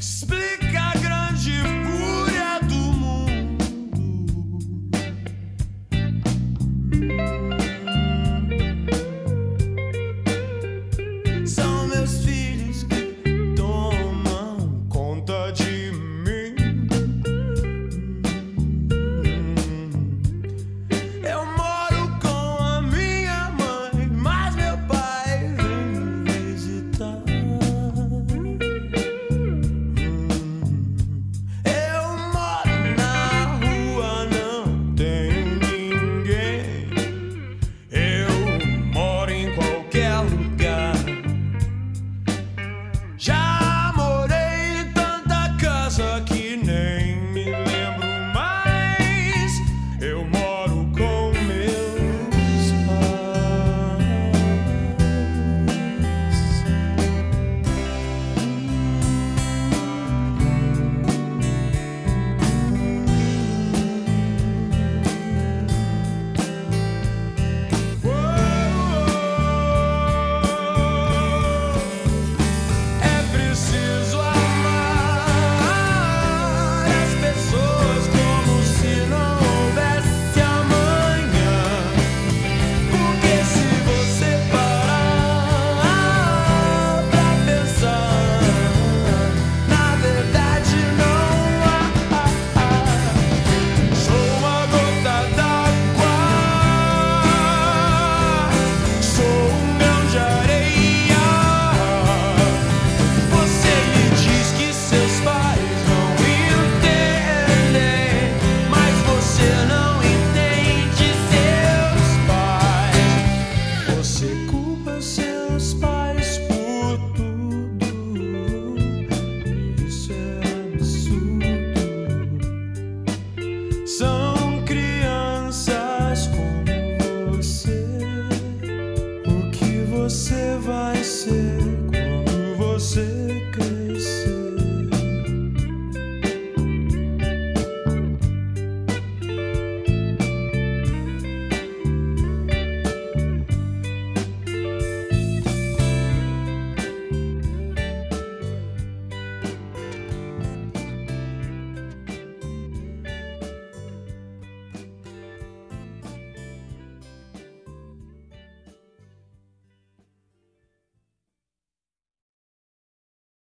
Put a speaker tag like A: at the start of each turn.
A: Spill